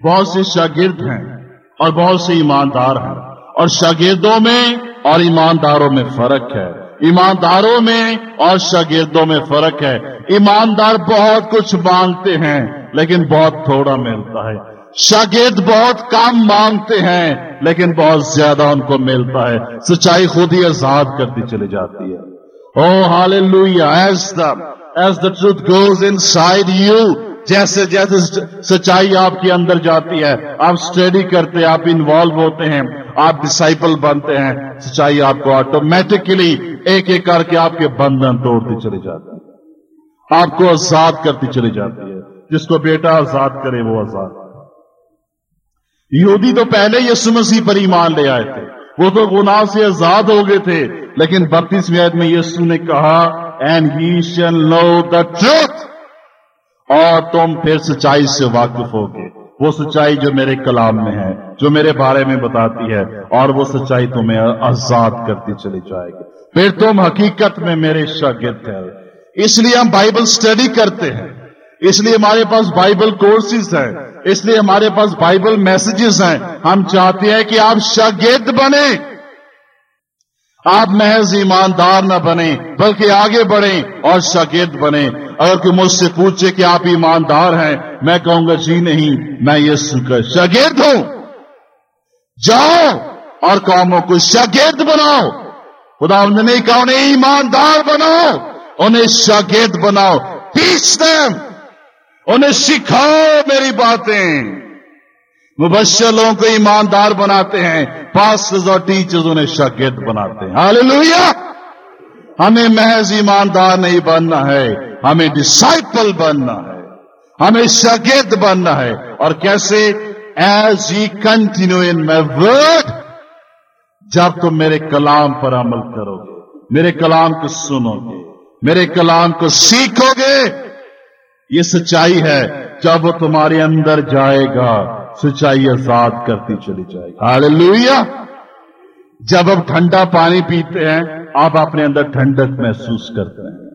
بہت سے شاگرد ہیں اور بہت سے ایماندار ہیں۔ اور شاگردوں میں اور ایمانداروں میں فرق ہے۔ ایمانداروں میں اور شاگردوں میں فرق ہے۔ ایماندار بہت کچھ مانگتے ہیں، لیکن بہت تھوڑا ملتا ہے۔ شاگرد بہت کام مانگتے ہیں، لیکن بہت زیادہ ان کو ملتا ہے۔ سچائی خود ہی آزاد کرتی چلی جاتی ہے۔ او ہال لویا ایسا as the truth goes inside you جیسے جیسے سچائی آپ کے اندر جاتی ہے، آپ اسٹڈی کرتے آپ انوالو ہوتے ہیں، آپ ڈسائپل بنتے ہیں، سچائی آپ کو آٹومیٹکلی ایک ایک کر کے آپ کے بندھن توڑتی چلے جاتے ہیں۔ آپ کو آزاد کرتی چلی جاتی ہے جس کو بیٹا آزاد کرے، وہ آزاد۔ یہودی تو پہلے یسو مسیح پر ایمان لے آئے تھے۔ وہ تو گناہ سے آزاد ہو گئے تھے، لیکن بتیسویں میں یسو نے کہا and you shall know the truth اور تم پھر سچائی سے واقف ہوگے۔ وہ سچائی جو میرے کلام میں ہے، جو میرے بارے میں بتاتی ہے، اور وہ سچائی تمہیں آزاد کرتی چلی جائے گی۔ پھر تم حقیقت میں میرے شاگرد ہے اس لیے ہم بائبل سٹڈی کرتے ہیں۔ اس لیے ہمارے پاس بائبل کورسز ہیں۔ اس لیے ہمارے پاس بائبل میسیجز ہیں۔ ہم چاہتے ہیں کہ آپ شاگرد بنیں۔ آپ محض ایماندار نہ بنیں، بلکہ آگے بڑھیں اور شاگرد بنیں۔ اگر کوئی مجھ سے پوچھے کہ آپ ایماندار ہیں، میں کہوں گا جی نہیں، میں یہ سکر شاگرد ہوں۔ جاؤ اور قوموں کو شاگرد بناؤ۔ خدا نے نہیں کہا، انہیں ایماندار بناؤ، انہیں شاگرد بناؤ۔ ٹیچ دم انہیں سکھاؤ میری باتیں۔ مبشر لوگوں کو ایماندار بناتے ہیں پاسز اور ٹیچرز انہیں شاگرد بناتے ہیں۔ ہمیں محض ایماندار نہیں بننا ہے، ہمیں ڈسائپل بننا ہے، ہمیں شاگرد بننا ہے۔ اور کیسے؟ As he continue in my word جب تم میرے کلام پر عمل کرو گے، میرے کلام کو سنو گے، میرے کلام کو سیکھو گے۔ یہ سچائی ہے، جب وہ تمہارے اندر جائے گا سچائی آزاد کرتی چلی جائے ہاللویا جب آپ ٹھنڈا پانی پیتے ہیں، آپ اپنے اندر ٹھنڈک محسوس کرتے ہیں۔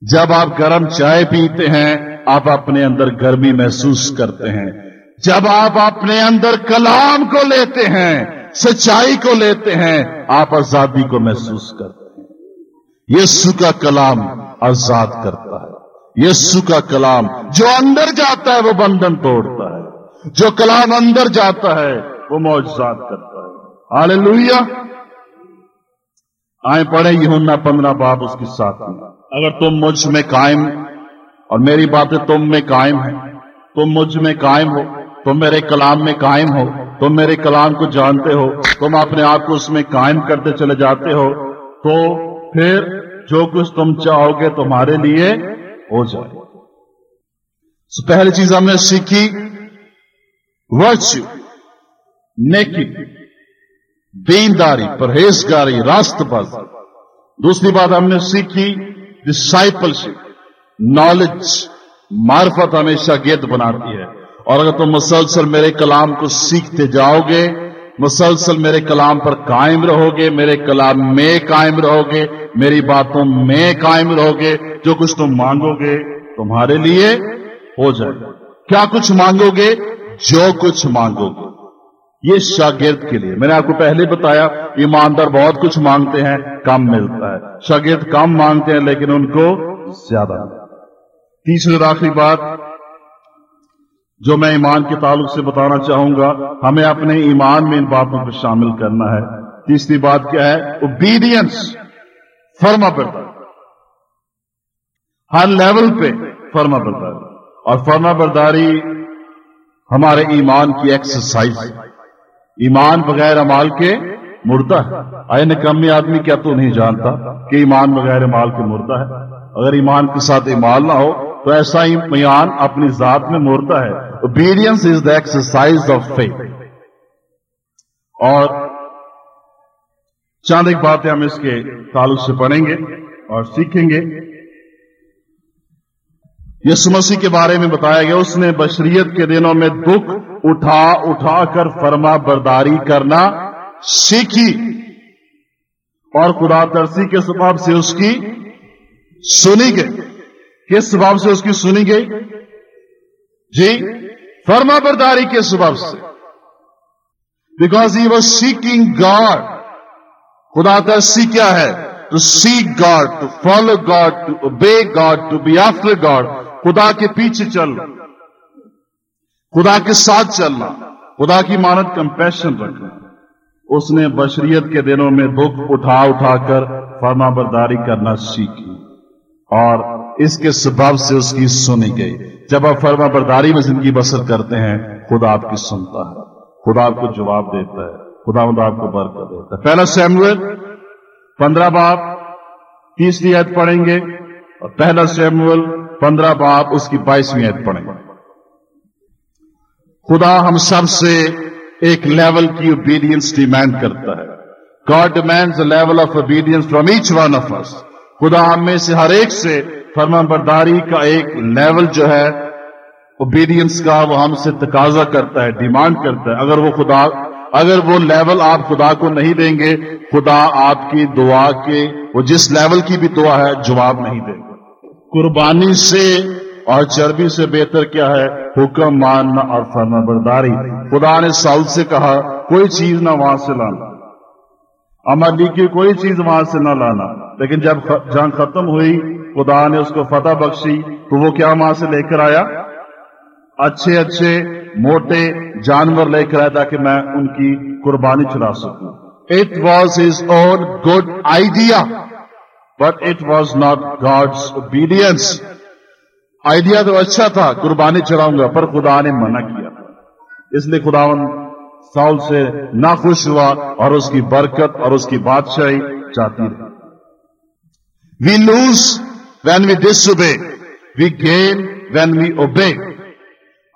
جب آپ گرم چائے پیتے ہیں، آپ اپنے اندر گرمی محسوس کرتے ہیں۔ جب آپ اپنے اندر کلام کو لیتے ہیں، سچائی کو لیتے ہیں، آپ آزادی کو محسوس کرتے ہیں۔ یسو کا کلام آزاد کرتا ہے۔ یسو کا کلام جو اندر جاتا ہے، وہ بندھن توڑتا ہے۔ جو کلام اندر جاتا ہے، وہ معجزات کرتا ہے۔ آل لوہیا آئیں پڑھیں یونا پندرہ باپ اس کے ساتھ میں اگر تم مجھ میں قائم، اور میری باتیں تم میں قائم ہیں، تم مجھ میں قائم ہو، تم میرے کلام میں قائم ہو، تم میرے کلام کو جانتے ہو، تم اپنے آپ کو اس میں قائم کرتے چلے جاتے ہو، تو پھر جو کچھ تم چاہو گے تمہارے لیے ہو جائے۔ پہلی چیز ہم نے سیکھی ورچو نیکی، دینداری، پرہیزگاری راست باز دوسری بات ہم نے سیکھی ڈسائپلشپ نالج معرفت ہمیشہ گید بناتی ہے۔ اور اگر تم مسلسل میرے کلام کو سیکھتے جاؤ گے، مسلسل میرے کلام پر قائم رہو گے، میرے کلام میں قائم رہو گے، میری باتوں میں قائم رہو گے، جو کچھ تم مانگو گے، تمہارے لیے ہو جائے گا۔ کیا کچھ مانگو گے؟ جو کچھ مانگو۔ یہ شاگرد کے لیے۔ میں نے آپ کو پہلے بتایا، ایماندار بہت کچھ مانگتے ہیں، کم ملتا ہے۔ شاگرد کم مانگتے ہیں، لیکن ان کو زیادہ تیسری اور آخری بات، جو میں ایمان کے تعلق سے بتانا چاہوں گا، ہمیں اپنے ایمان میں ان باتوں کو شامل کرنا ہے۔ تیسری بات کیا ہے؟ اوبیڈینس فرما پڑتا ہر لیول پہ فرما برداری اور فرما برداری ہمارے ایمان کی ایکسرسائز ایمان بغیر امال کے مردہ ہے۔ آئے نکمی آدمی کیا تو نہیں جانتا کہ ایمان بغیر امال کے مردہ ہے۔ اگر ایمان کے ساتھ ایمال نہ ہو تو ایسا ایمان اپنی ذات میں مردہ ہے۔ Obedience is the exercise of faith. اور چاند ایک باتیں ہم اس کے تعلق سے پڑھیں گے اور سیکھیں گے۔ یس مسیح کے بارے میں بتایا گیا، اس نے بشریت کے دنوں میں دکھ اٹھا اٹھا کر فرما برداری کرنا سیکھی۔ اور خدا ترسی کے سباب سے اس کی سنی گئی۔ کس سباب سے اس کی سنی گئی؟ جی فرما برداری کے سبب سے۔ Because he was seeking God خدا ترسی کیا ہے؟ To seek God to follow God to obey God to be after God خدا کے پیچھے چلنا خدا کے ساتھ چلنا خدا کی مانت کمپیشن رکھنا اس نے بشریت کے دنوں میں دکھ اٹھا اٹھا کر فرما برداری کرنا سیکھی اور اس کے سبب سے اس کی سنی گئی۔ جب آپ فرما برداری میں زندگی بسر کرتے ہیں، خدا آپ کی سنتا ہے۔ خدا آپ کو جواب دیتا ہے۔ خدا مد آپ کو برکت دیتا ہے۔ پہلا سیموئل، پندرہ باپ تیسری عید پڑھیں گے۔ اور پہلا سیموئل پندرہ باپ اس کی بائیسویں عید پڑھیں خدا ہم سب سے ایک لیول کی اوبیڈینس ڈیمانڈ کرتا ہے۔ God demand level of obedience from each one of us خدا ہم میں سے ہر ایک سے فرما برداری کا ایک لیول جو ہے اوبیڈینس کا وہ ہم سے تقاضا کرتا ہے ڈیمانڈ کرتا ہے۔ اگر وہ خدا، اگر وہ لیول آپ خدا کو نہیں دیں گے، خدا آپ کی دعا کے، وہ جس لیول کی بھی دعا ہے، جواب نہیں دے گا۔ قربانی سے اور چربی سے بہتر کیا ہے؟ حکم ماننا اور فرما برداری۔ خدا نے ساؤتھ سے کہا، کوئی چیز نہ وہاں سے لانا۔ امر لی کی کوئی چیز وہاں سے نہ لانا۔ لیکن جب جنگ ختم ہوئی، خدا نے اس کو فتح بخشی، تو وہ کیا وہاں سے لے کر آیا؟ اچھے اچھے موٹے جانور لے کر آیا تاکہ میں ان کی قربانی چلا سکوں۔ It was his own good idea but it was not God's obedience idea تو اچھا تھا، قربانی چڑھاؤں گا، پر خدا نے منع کیا اس لیے خداون سال سے ناخوش ہوا اور اس کی برکت اور اس کی بادشاہی چاہتی رہی۔ We lose when we disobey we gain when we obey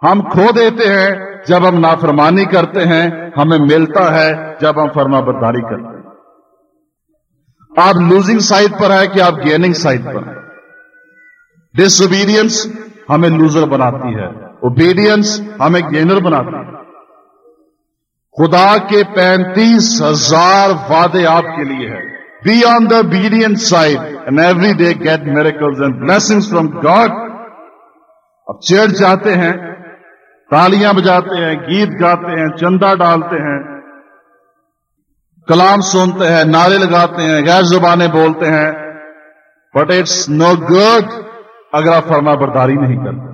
ہم کھو دیتے ہیں جب ہم نافرمانی کرتے ہیں، ہمیں ملتا ہے جب ہم فرما برداری کرتے ہیں۔ آپ لوزنگ سائڈ پر ہے کہ آپ گیننگ سائڈ پر ہیں. ڈس اوبیڈینس ہمیں لوزر بناتی ہے. اوبیڈینس ہمیں گینر بناتی ہے. خدا کے پینتیس ہزار وعدے آپ کے لیے ہے be on the obedient side and every day get miracles and blessings from God اب چڑھ جاتے ہیں، تالیاں بجاتے ہیں، گیت گاتے ہیں، چندہ ڈالتے ہیں کلام سنتے ہیں، نعرے لگاتے ہیں، غیر زبانیں بولتے ہیں بٹ اٹس نو گڈ اگر آپ فرما برداری نہیں کرتے۔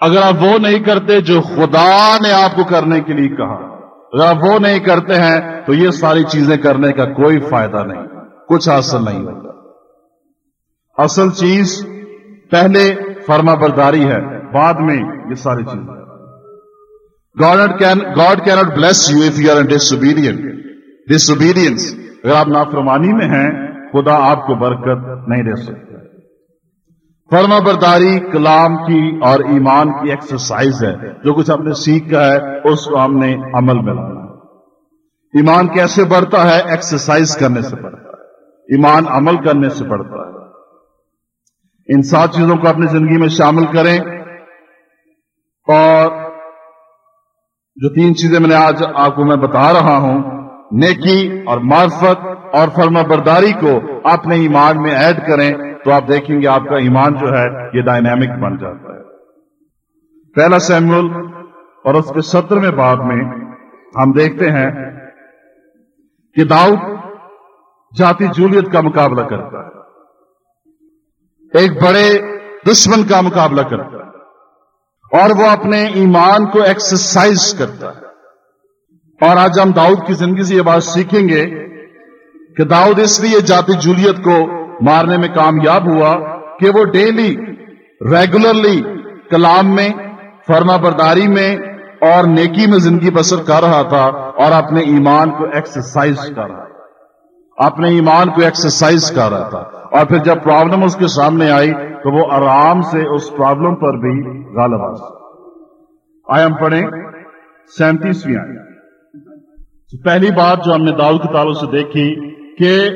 اگر آپ وہ نہیں کرتے جو خدا نے آپ کو کرنے کے لیے کہا۔ اگر آپ وہ نہیں کرتے ہیں تو یہ ساری چیزیں کرنے کا کوئی فائدہ نہیں، کچھ حاصل نہیں ہوتا۔ اصل چیز پہلے فرما برداری ہے، بعد میں یہ ساری چیزیں۔ God can God can't bless you if you are disobedient disobedience اگر آپ نافرمانی میں ہیں، خدا آپ کو برکت نہیں دے سکتا۔ فرما برداری کلام کی اور ایمان کی ایکسرسائز ہے۔ جو کچھ ہم نے سیکھا ہے، اس کو ہم نے عمل میں لانا ایمان کیسے بڑھتا ہے؟ ایکسرسائز کرنے سے بڑھتا ہے۔ ایمان عمل کرنے سے بڑھتا ہے۔ ان سات چیزوں کو اپنی زندگی میں شامل کریں۔ اور جو تین چیزیں میں نے آج آپ کو میں بتا رہا ہوں نیکی اور معرفت اور فرما برداری کو اپنے ایمان میں ایڈ کریں تو آپ دیکھیں گے آپ کا ایمان جو ہے یہ ڈائنامک بن جاتا ہے۔ پہلا سیمول اور اس کے ستر میں بعد میں ہم دیکھتے ہیں کہ داؤد جاتی جولیت کا مقابلہ کرتا ہے۔ ایک بڑے دشمن کا مقابلہ کرتا ہے اور وہ اپنے ایمان کو ایکسرسائز کرتا ہے۔ اور آج ہم داؤد کی زندگی سے یہ بات سیکھیں گے کہ داؤد اس لیے جاتی جولیت کو مارنے میں کامیاب ہوا کہ وہ ڈیلی ریگولرلی کلام میں، فرما برداری میں اور نیکی میں زندگی بسر کر رہا تھا اور اپنے ایمان کو ایکسرسائز کر رہا اپنے ایمان کو ایکسرسائز کر رہا تھا۔ اور پھر جب پرابلم اس کے سامنے آئی تو وہ آرام سے اس پرابلم پر بھی غالب آ آئے ہم پڑھیں سینتیسویں آئی پہلی بات جو ہم نے داؤد کے تعلق سے دیکھی کہ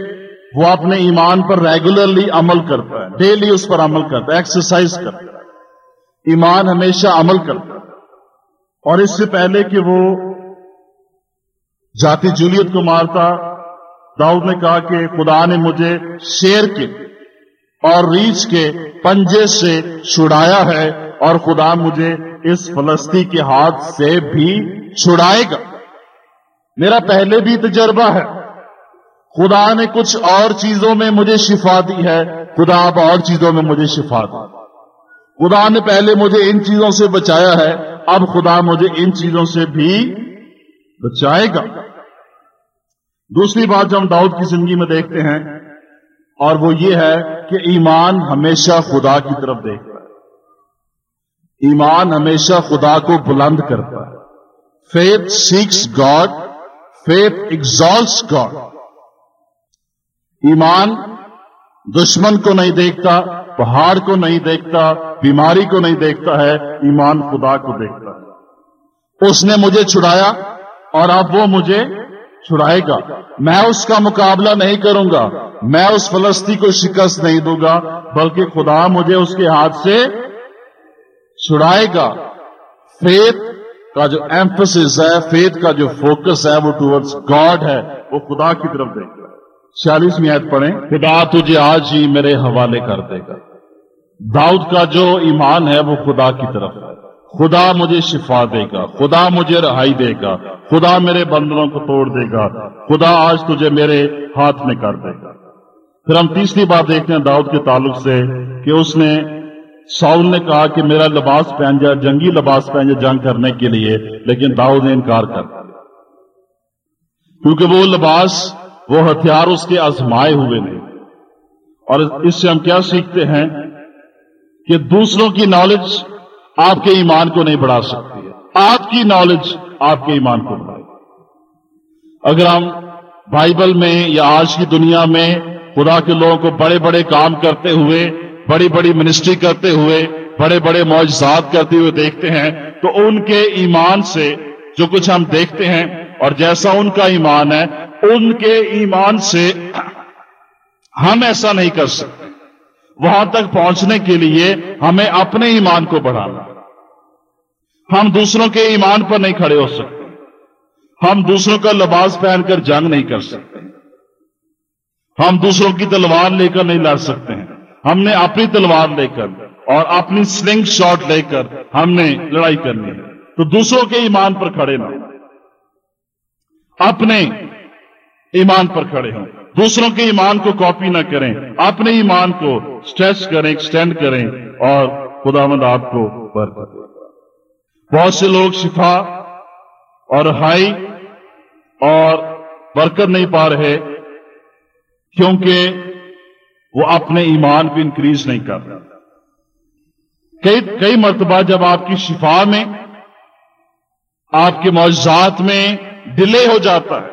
وہ اپنے ایمان پر ریگولرلی عمل کرتا ہے ڈیلی اس پر عمل کرتا ہے ایکسرسائز کرتا ہے۔ ایمان ہمیشہ عمل کرتا ہے۔ اور اس سے پہلے کہ وہ جاتی جولیت کو مارتا، داؤد نے کہا کہ خدا نے مجھے شیر کے اور ریچھ کے پنجے سے چھڑایا ہے اور خدا مجھے اس فلسطی کے ہاتھ سے بھی چھڑائے گا۔ میرا پہلے بھی تجربہ ہے۔ خدا نے کچھ اور چیزوں میں مجھے شفا دی ہے۔ خدا اب اور چیزوں میں مجھے شفا دی خدا نے پہلے مجھے ان چیزوں سے بچایا ہے۔ اب خدا مجھے ان چیزوں سے بھی بچائے گا۔ دوسری بات جو ہم داؤد کی زندگی میں دیکھتے ہیں، اور وہ یہ ہے کہ ایمان ہمیشہ خدا کی طرف دیکھتا ہے۔ ایمان ہمیشہ خدا کو بلند کرتا ہے۔ Faith seeks God faith exalts God ایمان دشمن کو نہیں دیکھتا، پہاڑ کو نہیں دیکھتا، بیماری کو نہیں دیکھتا ہے، ایمان خدا کو دیکھتا ہے۔ اس نے مجھے چھڑایا اور اب وہ مجھے چھڑائے گا۔ میں اس کا مقابلہ نہیں کروں گا، میں اس فلسطی کو شکست نہیں دوں گا، بلکہ خدا مجھے اس کے ہاتھ سے چھڑائے گا۔ فیت کا جو ایمفس ہے فیت کا جو فوکس ہے، وہ ٹورڈز گاڈ ہے، وہ خدا کی طرف دیکھ رہا ہے۔ چھیالیسویں آیت پڑھیں۔ خدا تجھے آج ہی میرے حوالے کر دے گا۔ داؤد کا جو ایمان ہے، وہ خدا کی طرف ہے۔ خدا مجھے شفا دے گا۔ خدا مجھے رہائی دے گا۔ خدا میرے بندروں کو توڑ دے گا۔ خدا آج تجھے میرے ہاتھ میں کر دے گا۔ پھر ہم تیسری بات دیکھتے ہیں داؤد کے تعلق سے کہ اس نے ساؤل نے کہا کہ میرا لباس پہن جائے، جنگی لباس پہن جائے جنگ کرنے کے لیے، لیکن داؤد نے انکار کر کیونکہ وہ لباس، وہ ہتھیار اس کے آزمائے ہوئے نہیں۔ اور اس سے ہم کیا سیکھتے ہیں؟ کہ دوسروں کی نالج آپ کے ایمان کو نہیں بڑھا سکتی ہے۔ آپ کی نالج آپ کے ایمان کو بڑھائے۔ اگر ہم بائبل میں یا آج کی دنیا میں خدا کے لوگوں کو بڑے بڑے کام کرتے ہوئے بڑی بڑی منسٹری کرتے ہوئے، بڑے بڑے معجزات کرتے ہوئے دیکھتے ہیں۔ تو ان کے ایمان سے جو کچھ ہم دیکھتے ہیں، اور جیسا ان کا ایمان ہے، ان کے ایمان سے ہم ایسا نہیں کر سکتے۔ وہاں تک پہنچنے کے لیے ہمیں اپنے ایمان کو بڑھانا۔ ہم دوسروں کے ایمان پر نہیں کھڑے ہو سکتے۔ ہم دوسروں کا لباس پہن کر جنگ نہیں کر سکتے۔ ہم دوسروں کی تلوار لے کر نہیں لڑ سکتے ہیں۔ ہم نے اپنی تلوار لے کر اور اپنی سلنگ شاٹ لے کر ہم نے لڑائی کرنی ہے۔ تو دوسروں کے ایمان پر کھڑے نہ اپنے ایمان پر کھڑے ہوں۔ دوسروں کے ایمان کو کاپی نہ کریں۔ اپنے ایمان کو اسٹریچ کریں ایکسٹینڈ کریں اور خدا مند آپ کو برکت دے۔ بہت سے لوگ شفا اور ہائی اور برکت نہیں پا رہے کیونکہ وہ اپنے ایمان کو انکریز نہیں کر رہے کئی کئی مرتبہ جب آپ کی شفا میں، آپ کے معجزات میں ڈیلے ہو جاتا ہے۔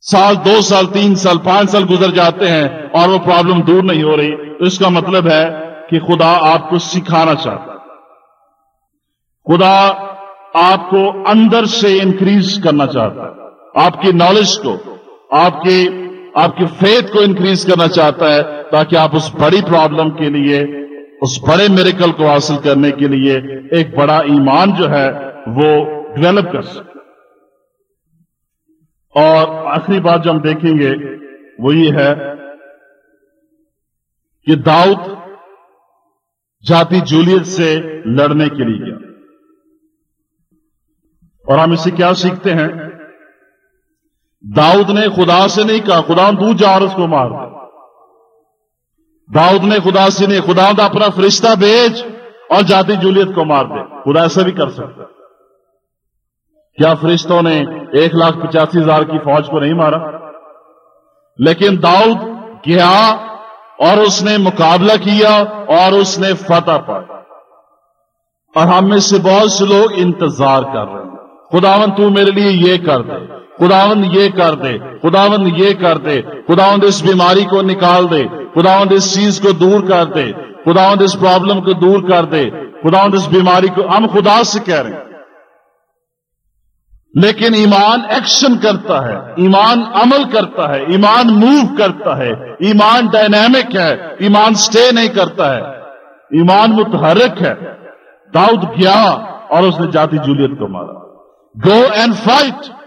سال دو سال، تین سال، پانچ سال گزر جاتے ہیں اور وہ پرابلم دور نہیں ہو رہی۔ تو اس کا مطلب ہے کہ خدا آپ کو سکھانا چاہتا ہے۔ خدا آپ کو اندر سے انکریز کرنا چاہتا ہے۔ آپ کی نالج کو، آپ کی آپ کی فیتھ کو انکریز کرنا چاہتا ہے تاکہ آپ اس بڑی پرابلم کے لیے، اس بڑے میریکل کو حاصل کرنے کے لیے ایک بڑا ایمان جو ہے وہ ڈیولپ کر سکے اور آخری بات جو ہم دیکھیں گے وہ یہ ہے کہ داؤد جاتی جولیت سے لڑنے کے لیے گیا۔ اور ہم اسے کیا سیکھتے ہیں؟ داؤد نے خدا سے نہیں کہا، خدا تو جا اور اس کو مار داؤد نے خدا سے نہیں، خدا اپنا فرشتہ بھیج اور جاتی جولیت کو مار دے خدا ایسا بھی کر سکتا۔ کیا فرشتوں نے ایک لاکھ پچاسی ہزار کی فوج کو نہیں مارا؟ لیکن داؤد گیا اور اس نے مقابلہ کیا اور اس نے فتح پایا اور ہم میں سے بہت سے لوگ انتظار کر رہے ہیں۔ خداون تو میرے لیے یہ کر دے۔ خداون یہ کر دے خداون یہ کر دے خداون اس بیماری کو نکال دے خداون اس چیز کو دور کر دے خداون اس پرابلم کو دور کر دے خداون اس بیماری کو ہم خدا سے کہہ رہے ہیں۔ لیکن ایمان ایکشن کرتا ہے، ایمان عمل کرتا ہے، ایمان موو کرتا ہے، ایمان ڈائنامک ہے، ایمان سٹے نہیں کرتا ہے۔ ایمان متحرک ہے۔ داؤد گیا اور اس نے جاتی جولیت کو مارا۔ گو اینڈ فائٹ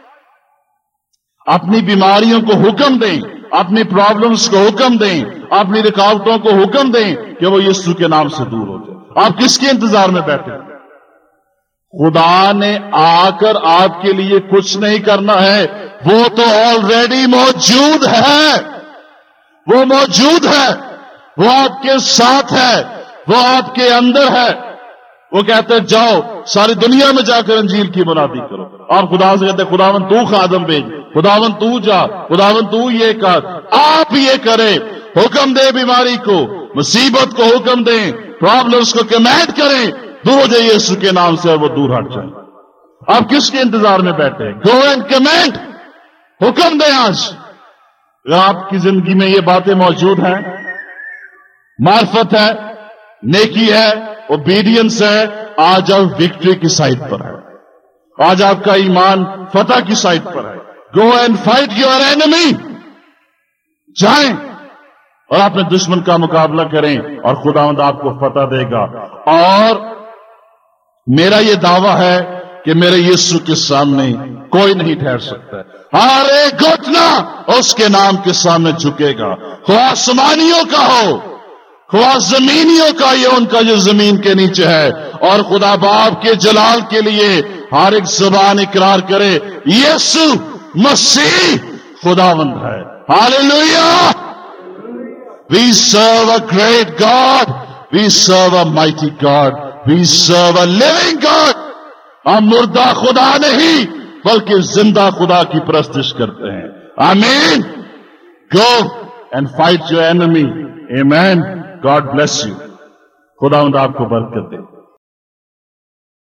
اپنی بیماریوں کو حکم دیں، اپنی پرابلمس کو حکم دیں، اپنی رکاوٹوں کو حکم دیں کہ وہ یسو کے نام سے دور ہو جائے۔ آپ کس کے انتظار میں بیٹھے خدا نے آ کر آپ کے لیے کچھ نہیں کرنا ہے۔ وہ تو آلریڈی موجود ہے۔ وہ موجود ہے۔ وہ آپ کے ساتھ ہے۔ وہ آپ کے اندر ہے۔ وہ کہتے جاؤ، ساری دنیا میں جا کر انجیل کی منادی کرو۔ اور خدا سے کہتے خداون تو خادم بھیج۔ خداون تو جا خداون تو یہ کر۔ آپ یہ کرے حکم دے بیماری کو، مصیبت کو حکم دیں۔ پرابلمس کو کمیٹ کریں۔ دور ہو جائیے یسو کے نام سے اور وہ دور ہٹ جائیں۔ آپ کس کے انتظار میں بیٹھے؟ گو اینڈ کمینٹ حکم دیں آج۔ اگر آپ کی زندگی میں یہ باتیں موجود ہیں، معرفت ہے، نیکی ہے اوبیڈینس ہے، آج آپ وکٹری کی سائٹ پر ہے آج آپ کا ایمان فتح کی سائٹ پر ہے۔ Go and fight your enemy جائیں اور اپنے دشمن کا مقابلہ کریں اور خدا مند آپ کو فتح دے گا۔ اور میرا یہ دعویٰ ہے کہ میرے یسو کے سامنے کوئی نہیں ٹھہر سکتا۔ ہر ایک گھٹنا اس کے نام کے سامنے جھکے گا۔ خواہ آسمانیوں کا ہو، خواہ زمینیوں کا، یہ ان کا جو زمین کے نیچے ہے۔ اور خدا باپ کے جلال کے لیے ہر ایک زبان اقرار کرے۔ یسو مسیح خدا بند ہے Hallelujah! We serve a great God. We serve a mighty God. We serve a living God. ہم مردہ خدا نہیں، بلکہ زندہ خدا کی پرستش کرتے ہیں آمین go and fight your enemy amen God bless you خدا آپ کو برکت دے